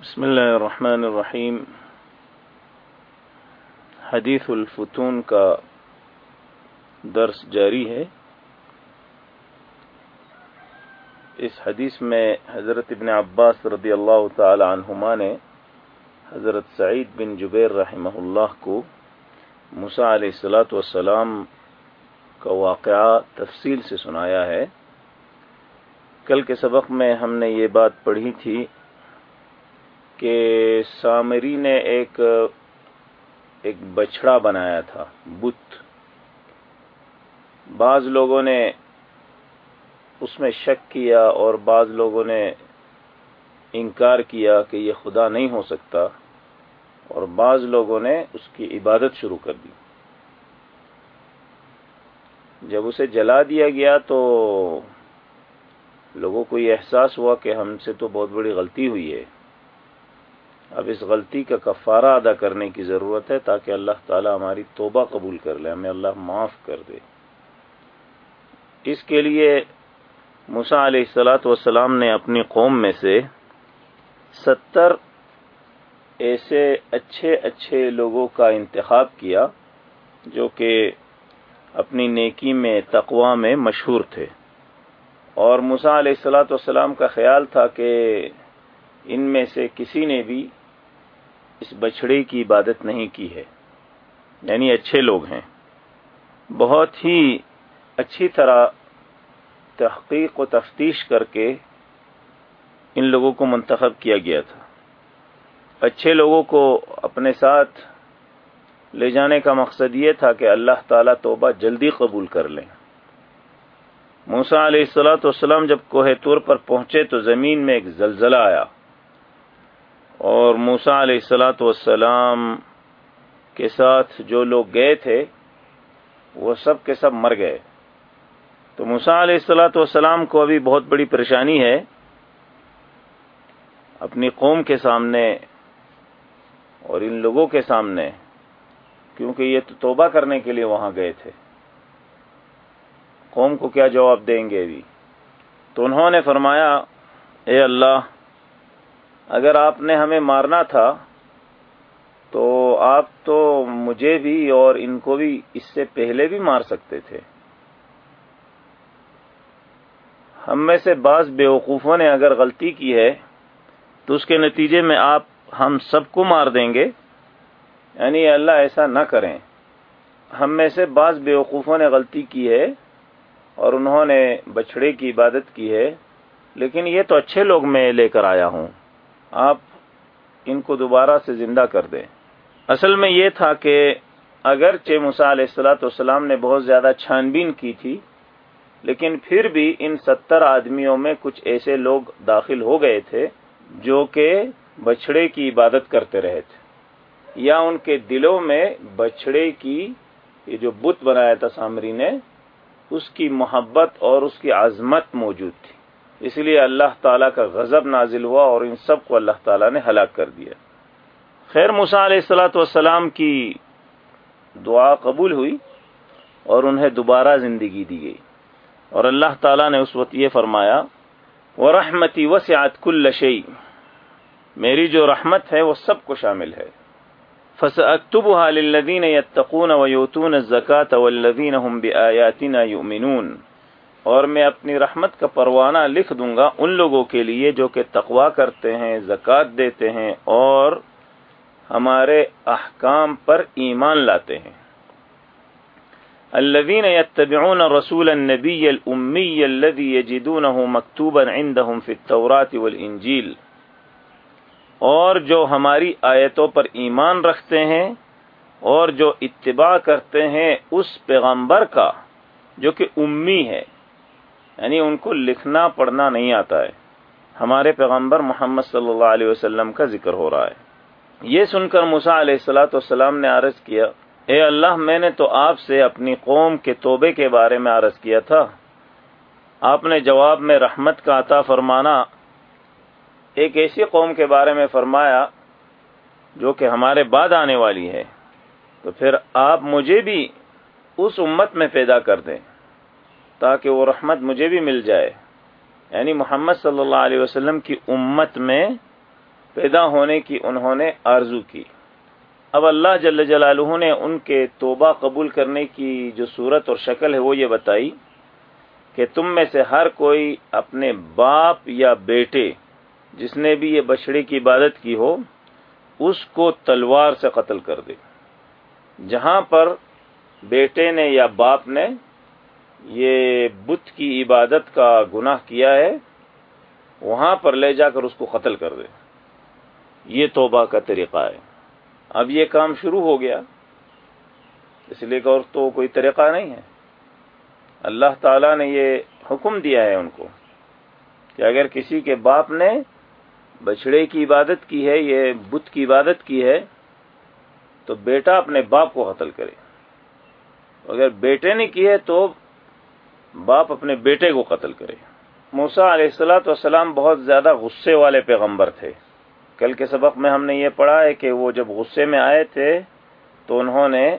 بسم اللہ الرحمن الرحیم۔ حدیث الفتون کا درس جاری ہے۔ اس حدیث میں حضرت ابن عباس رضی اللہ تعالی عنہما نے حضرت سعید بن جبیر رحمہ اللہ کو مسا علیہ السلاۃ والسلام کا واقعہ تفصیل سے سنایا ہے۔ کل کے سبق میں ہم نے یہ بات پڑھی تھی کہ سامری نے ایک ایک بچڑا بنایا تھا، بت۔ بعض لوگوں نے اس میں شک کیا اور بعض لوگوں نے انکار کیا کہ یہ خدا نہیں ہو سکتا اور بعض لوگوں نے اس کی عبادت شروع کر دی۔ جب اسے جلا دیا گیا تو لوگوں کو یہ احساس ہوا کہ ہم سے تو بہت بڑی غلطی ہوئی ہے۔ اب اس غلطی کا کفارہ ادا کرنے کی ضرورت ہے تاکہ اللہ تعالی ہماری توبہ قبول کر لے، ہمیں اللہ معاف کر دے۔ اس کے لیے مسا علیہ السلاۃ والسلام نے اپنی قوم میں سے ستر ایسے اچھے اچھے لوگوں کا انتخاب کیا جو کہ اپنی نیکی میں تقوا میں مشہور تھے۔ اور مسا علیہ السلاۃ والسلام کا خیال تھا کہ ان میں سے کسی نے بھی اس بچڑے کی عبادت نہیں کی ہے۔ یعنی اچھے لوگ ہیں۔ بہت ہی اچھی طرح تحقیق و تفتیش کر کے ان لوگوں کو منتخب کیا گیا تھا۔ اچھے لوگوں کو اپنے ساتھ لے جانے کا مقصد یہ تھا کہ اللہ تعالیٰ توبہ جلدی قبول کر لیں۔ موسا علیہ السلاۃ والسلام جب کوہ طور پر پہنچے تو زمین میں ایک زلزلہ آیا۔ اور موسا علیہ السلاۃ والسلام کے ساتھ جو لوگ گئے تھے، وہ سب کے سب مر گئے۔ تو موسا علیہ السلاۃ والسلام کو ابھی بہت بڑی پریشانی ہے۔ اپنی قوم کے سامنے اور ان لوگوں کے سامنے، کیونکہ یہ تو توبہ کرنے کے لیے وہاں گئے تھے۔ قوم کو کیا جواب دیں گے ابھی؟ تو انہوں نے فرمایا، اے اللہ اگر آپ نے ہمیں مارنا تھا، تو آپ تو مجھے بھی اور ان کو بھی اس سے پہلے بھی مار سکتے تھے۔ ہم میں سے بعض بیوقوفوں نے اگر غلطی کی ہے، تو اس کے نتیجے میں آپ، ہم سب کو مار دیں گے۔ یعنی اللہ ایسا نہ کریں۔ ہم میں سے بعض بیوقوفوں نے غلطی کی ہے اور انہوں نے بچڑے کی عبادت کی ہے، لیکن یہ تو اچھے لوگ میں لے کر آیا ہوں۔ آپ ان کو دوبارہ سے زندہ کر دیں۔ اصل میں یہ تھا کہ اگرچہ مسا علیہ السلاۃ والسلام نے بہت زیادہ چھان بین کی تھی، لیکن پھر بھی ان ستر آدمیوں میں کچھ ایسے لوگ داخل ہو گئے تھے جو کہ بچڑے کی عبادت کرتے رہے تھے۔ یا ان کے دلوں میں بچڑے کی یہ جو بت بنایا تھا سامری نے، اس کی محبت اور اس کی عظمت موجود تھی۔ اس لیے اللہ تعالیٰ کا غضب نازل ہوا اور ان سب کو اللہ تعالیٰ نے ہلاک کر دیا۔ خیر مسا علیہ السلاۃ والسلام کی دعا قبول ہوئی اور انہیں دوبارہ زندگی دی گئی۔ اور اللہ تعالیٰ نے اس وقت یہ فرمایا وہ رحمتی وسعت کل شعی میری جو رحمت ہے وہ سب کو شامل ہے۔ فس اکتب للذین یتقون ویوتون الزکاة والذین هم بآیاتنا یؤمنون۔ اور میں اپنی رحمت کا پروانہ لکھ دوں گا ان لوگوں کے لیے جو کہ تقوا کرتے ہیں، زکوٰۃ دیتے ہیں اور ہمارے احکام پر ایمان لاتے ہیں۔ الذين يتبعون رسول النبي الأمي الذي يجدونه مكتوبا عندهم في التوراة والإنجيل اور جو ہماری آیتوں پر ایمان رکھتے ہیں اور جو اتباع کرتے ہیں اس پیغمبر کا جو کہ امی ہے۔ یعنی ان کو لکھنا پڑھنا نہیں آتا ہے۔ ہمارے پیغمبر محمد صلی اللہ علیہ وسلم کا ذکر ہو رہا ہے۔ یہ سن کر مسا علیہ السلاۃ والسلام نے عرض کیا، اے اللہ، میں نے تو آپ سے اپنی قوم کے توبے کے بارے میں عرض کیا تھا۔ آپ نے جواب میں رحمت کا عطا فرمانا، ایک ایسی قوم کے بارے میں فرمایا جو کہ ہمارے بعد آنے والی ہے۔ تو پھر آپ مجھے بھی اس امت میں پیدا کر دیں۔ تاکہ وہ رحمت مجھے بھی مل جائے۔ یعنی محمد صلی اللہ علیہ وسلم کی امت میں پیدا ہونے کی انہوں نے آرزو کی۔ اب اللہ جل جلالہ نے ان کے توبہ قبول کرنے کی جو صورت اور شکل ہے وہ یہ بتائی کہ تم میں سے ہر کوئی اپنے باپ یا بیٹے جس نے بھی یہ بچڑے کی عبادت کی ہو، اس کو تلوار سے قتل کر دے۔ جہاں پر بیٹے نے یا باپ نے یہ بت کی عبادت کا گناہ کیا ہے، وہاں پر لے جا کر اس کو قتل کر دے۔ یہ توبہ کا طریقہ ہے۔ اب یہ کام شروع ہو گیا۔ اس لیے کہ اور تو کوئی طریقہ نہیں ہے۔ اللہ تعالی نے یہ حکم دیا ہے ان کو کہ اگر کسی کے باپ نے بچڑے کی عبادت کی ہے، یہ بت کی عبادت کی ہے، تو بیٹا اپنے باپ کو قتل کرے۔ اگر بیٹے نے کی ہے تو باپ اپنے بیٹے کو قتل کرے۔ موسا علیہ السلاۃ والسلام بہت زیادہ غصے والے پیغمبر تھے۔ کل کے سبق میں ہم نے یہ پڑھا ہے کہ وہ جب غصے میں آئے تھے تو انہوں نے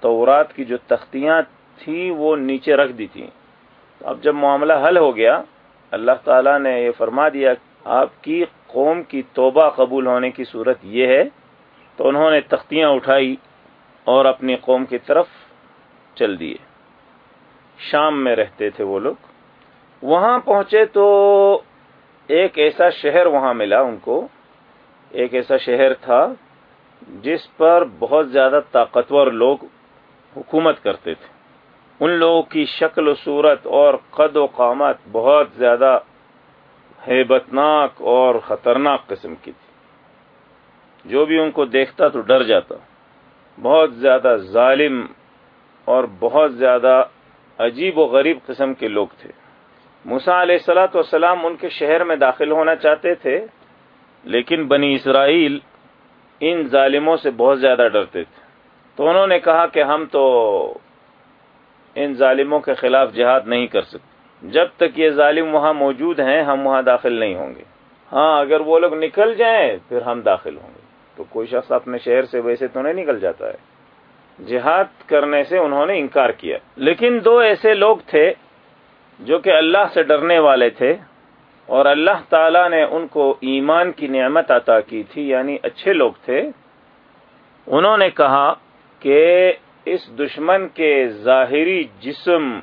تورات کی جو تختیاں تھیں وہ نیچے رکھ دی تھیں۔ اب جب معاملہ حل ہو گیا، اللہ تعالیٰ نے یہ فرما دیا، آپ کی قوم کی توبہ قبول ہونے کی صورت یہ ہے۔ تو انہوں نے تختیاں اٹھائی اور اپنی قوم کی طرف چل دیے۔ شام میں رہتے تھے وہ لوگ۔ وہاں پہنچے تو ایک ایسا شہر وہاں ملا ان کو۔ ایک ایسا شہر تھا جس پر بہت زیادہ طاقتور لوگ حکومت کرتے تھے۔ ان لوگوں کی شکل و صورت اور قد و قامت بہت زیادہ ہیبتناک اور خطرناک قسم کی تھی۔ جو بھی ان کو دیکھتا تو ڈر جاتا۔ بہت زیادہ ظالم اور بہت زیادہ عجیب و غریب قسم کے لوگ تھے۔ موسا علیہ السلاۃ والسلام ان کے شہر میں داخل ہونا چاہتے تھے، لیکن بنی اسرائیل ان ظالموں سے بہت زیادہ ڈرتے تھے۔ تو انہوں نے کہا کہ ہم تو ان ظالموں کے خلاف جہاد نہیں کر سکتے۔ جب تک یہ ظالم وہاں موجود ہیں، ہم وہاں داخل نہیں ہوں گے۔ ہاں اگر وہ لوگ نکل جائیں، پھر ہم داخل ہوں گے۔ تو کوئی شخص اپنے شہر سے ویسے تو نہیں نکل جاتا ہے۔ جہاد کرنے سے انہوں نے انکار کیا۔ لیکن دو ایسے لوگ تھے جو کہ اللہ سے ڈرنے والے تھے اور اللہ تعالی نے ان کو ایمان کی نعمت عطا کی تھی یعنی اچھے لوگ تھے۔ انہوں نے کہا کہ اس دشمن کے ظاہری جسم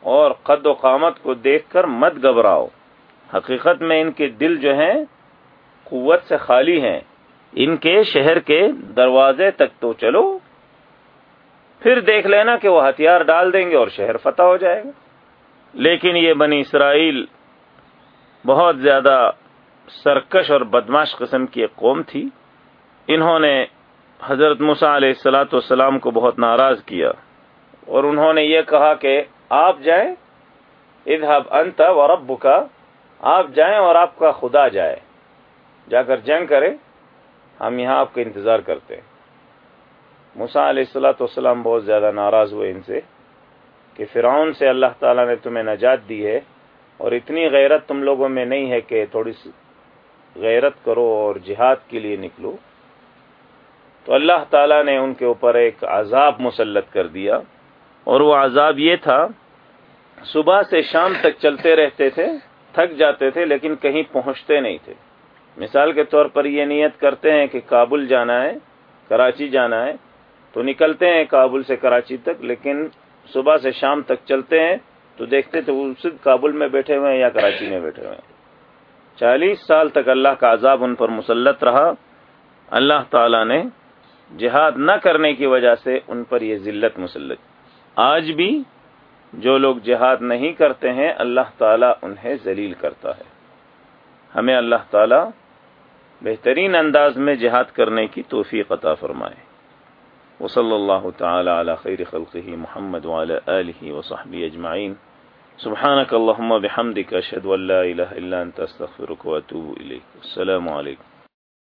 اور قد و قامت کو دیکھ کر مت گھبراؤ۔ حقیقت میں ان کے دل جو ہیں قوت سے خالی ہیں۔ ان کے شہر کے دروازے تک تو چلو۔ پھر دیکھ لینا کہ وہ ہتھیار ڈال دیں گے اور شہر فتح ہو جائے گا۔ لیکن یہ بنی اسرائیل بہت زیادہ سرکش اور بدماش قسم کی ایک قوم تھی۔ انہوں نے حضرت مسا علیہ السلاۃ والسلام کو بہت ناراض کیا اور انہوں نے یہ کہا کہ آپ جائیں ادہب انت و رب کا آپ جائیں اور آپ کا خدا جائے۔ جا کر جنگ کرے ہم یہاں آپ کا انتظار کرتے ہیں۔ مسا علیہ السلاۃ والسلام بہت زیادہ ناراض ہوئے ان سے کہ فرعون سے اللہ تعالیٰ نے تمہیں نجات دی ہے اور اتنی غیرت تم لوگوں میں نہیں ہے کہ تھوڑی سی غیرت کرو اور جہاد کے لیے نکلو۔ تو اللہ تعالیٰ نے ان کے اوپر ایک عذاب مسلط کر دیا اور وہ عذاب یہ تھا، صبح سے شام تک چلتے رہتے تھے، تھک جاتے تھے، لیکن کہیں پہنچتے نہیں تھے۔ مثال کے طور پر یہ نیت کرتے ہیں کہ کابل جانا ہے، کراچی جانا ہے تو نکلتے ہیں کابل سے کراچی تک، لیکن صبح سے شام تک چلتے ہیں تو دیکھتے تھے وہ صرف کابل میں بیٹھے ہوئے ہیں یا کراچی میں بیٹھے ہوئے ہیں۔ چالیس سال تک اللہ کا عذاب ان پر مسلط رہا۔ اللہ تعالی نے جہاد نہ کرنے کی وجہ سے ان پر یہ ذلت مسلط۔ آج بھی جو لوگ جہاد نہیں کرتے ہیں، اللہ تعالیٰ انہیں ذلیل کرتا ہے۔ ہمیں اللہ تعالیٰ بہترین انداز میں جہاد کرنے کی توفیق عطا فرمائے۔ وصلى الله تعالى على خير خلقه محمد وعلى آله وصحبه أجمعين. سبحانك اللهم بحمدك أشهد أن لا إله إلا أنت أستغفرك وأتوب إليك. السلام عليكم.